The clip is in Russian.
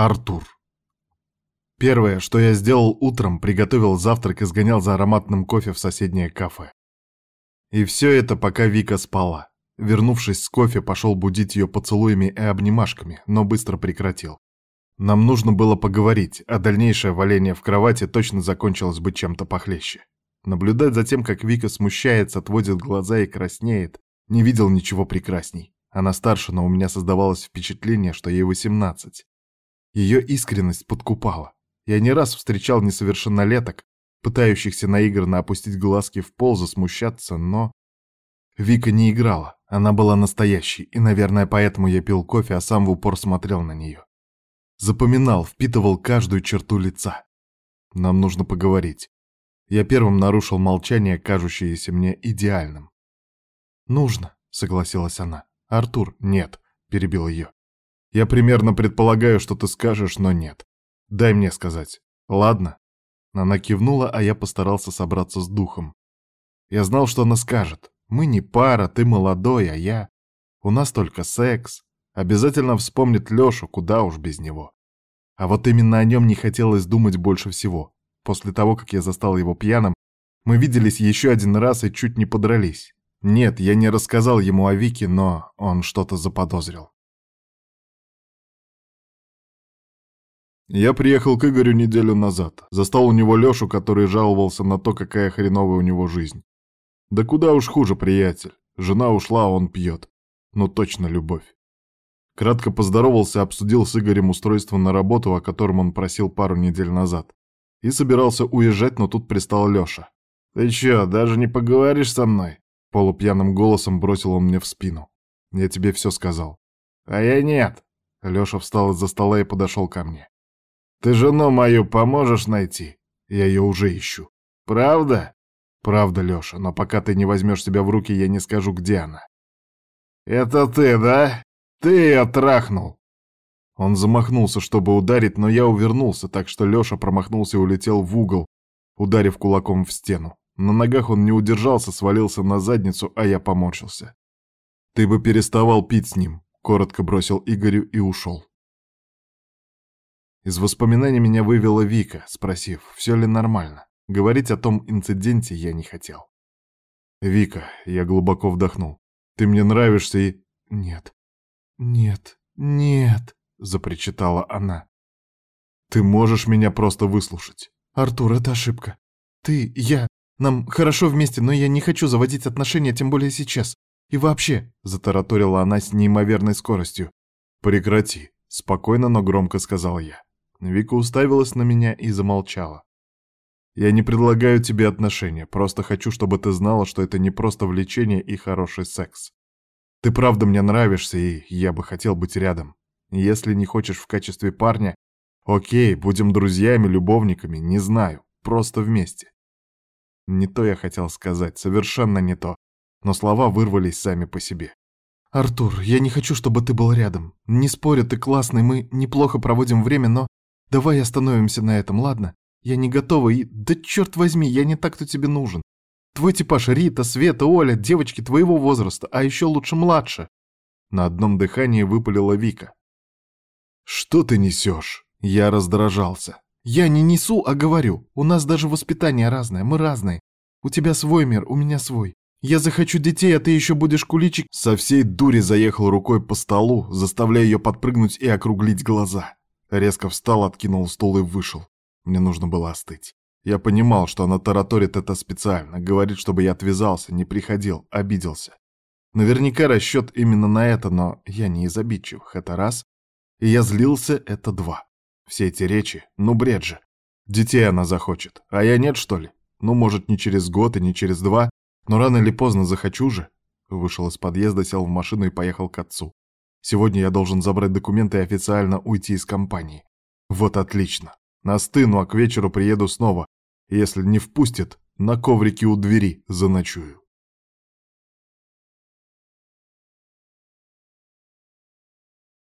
Артур. Первое, что я сделал утром, приготовил завтрак и сгонял за ароматным кофе в соседнее кафе. И все это, пока Вика спала. Вернувшись с кофе, пошел будить ее поцелуями и обнимашками, но быстро прекратил. Нам нужно было поговорить, а дальнейшее валение в кровати точно закончилось бы чем-то похлеще. Наблюдать за тем, как Вика смущается, отводит глаза и краснеет, не видел ничего прекрасней. Она старше, но у меня создавалось впечатление, что ей 18. Ее искренность подкупала. Я не раз встречал несовершеннолеток, пытающихся наигранно опустить глазки в пол, засмущаться, но... Вика не играла, она была настоящей, и, наверное, поэтому я пил кофе, а сам в упор смотрел на нее. Запоминал, впитывал каждую черту лица. Нам нужно поговорить. Я первым нарушил молчание, кажущееся мне идеальным. «Нужно», — согласилась она. «Артур, нет», — перебил ее. Я примерно предполагаю, что ты скажешь, но нет. Дай мне сказать. Ладно?» Она кивнула, а я постарался собраться с духом. Я знал, что она скажет. «Мы не пара, ты молодой, а я... У нас только секс. Обязательно вспомнит Лешу, куда уж без него». А вот именно о нем не хотелось думать больше всего. После того, как я застал его пьяным, мы виделись еще один раз и чуть не подрались. Нет, я не рассказал ему о Вике, но он что-то заподозрил. Я приехал к Игорю неделю назад. Застал у него Лешу, который жаловался на то, какая хреновая у него жизнь. Да куда уж хуже, приятель. Жена ушла, а он пьет. Ну точно любовь. Кратко поздоровался, обсудил с Игорем устройство на работу, о котором он просил пару недель назад. И собирался уезжать, но тут пристал Леша. «Ты чё, даже не поговоришь со мной?» Полупьяным голосом бросил он мне в спину. «Я тебе все сказал». «А я нет». Леша встал из-за стола и подошел ко мне. Ты жену мою поможешь найти? Я ее уже ищу. Правда? Правда, Леша, но пока ты не возьмешь себя в руки, я не скажу, где она. Это ты, да? Ты ее трахнул. Он замахнулся, чтобы ударить, но я увернулся, так что Леша промахнулся и улетел в угол, ударив кулаком в стену. На ногах он не удержался, свалился на задницу, а я поморщился. «Ты бы переставал пить с ним», — коротко бросил Игорю и ушел. Из воспоминаний меня вывела Вика, спросив, все ли нормально. Говорить о том инциденте я не хотел. «Вика», — я глубоко вдохнул, — «ты мне нравишься и...» «Нет, нет, нет», — запричитала она. «Ты можешь меня просто выслушать?» «Артур, это ошибка. Ты, я, нам хорошо вместе, но я не хочу заводить отношения, тем более сейчас. И вообще...» — затараторила она с неимоверной скоростью. «Прекрати», — спокойно, но громко сказал я. Вика уставилась на меня и замолчала. «Я не предлагаю тебе отношения, просто хочу, чтобы ты знала, что это не просто влечение и хороший секс. Ты правда мне нравишься, и я бы хотел быть рядом. Если не хочешь в качестве парня, окей, будем друзьями, любовниками, не знаю, просто вместе». Не то я хотел сказать, совершенно не то, но слова вырвались сами по себе. «Артур, я не хочу, чтобы ты был рядом. Не спорю, ты классный, мы неплохо проводим время, но Давай остановимся на этом, ладно? Я не готова и... Да черт возьми, я не так, кто тебе нужен. Твой типаж Рита, Света, Оля, девочки твоего возраста, а еще лучше младше. На одном дыхании выпалила Вика. Что ты несешь? Я раздражался. Я не несу, а говорю. У нас даже воспитание разное, мы разные. У тебя свой мир, у меня свой. Я захочу детей, а ты еще будешь куличик. Со всей дури заехал рукой по столу, заставляя ее подпрыгнуть и округлить глаза. Резко встал, откинул стул и вышел. Мне нужно было остыть. Я понимал, что она тараторит это специально, говорит, чтобы я отвязался, не приходил, обиделся. Наверняка расчет именно на это, но я не из обидчивых, это раз. И я злился, это два. Все эти речи, ну бред же. Детей она захочет, а я нет, что ли? Ну, может, не через год и не через два, но рано или поздно захочу же. Вышел из подъезда, сел в машину и поехал к отцу. Сегодня я должен забрать документы и официально уйти из компании. Вот отлично. Настыну, а к вечеру приеду снова. Если не впустят, на коврике у двери заночую.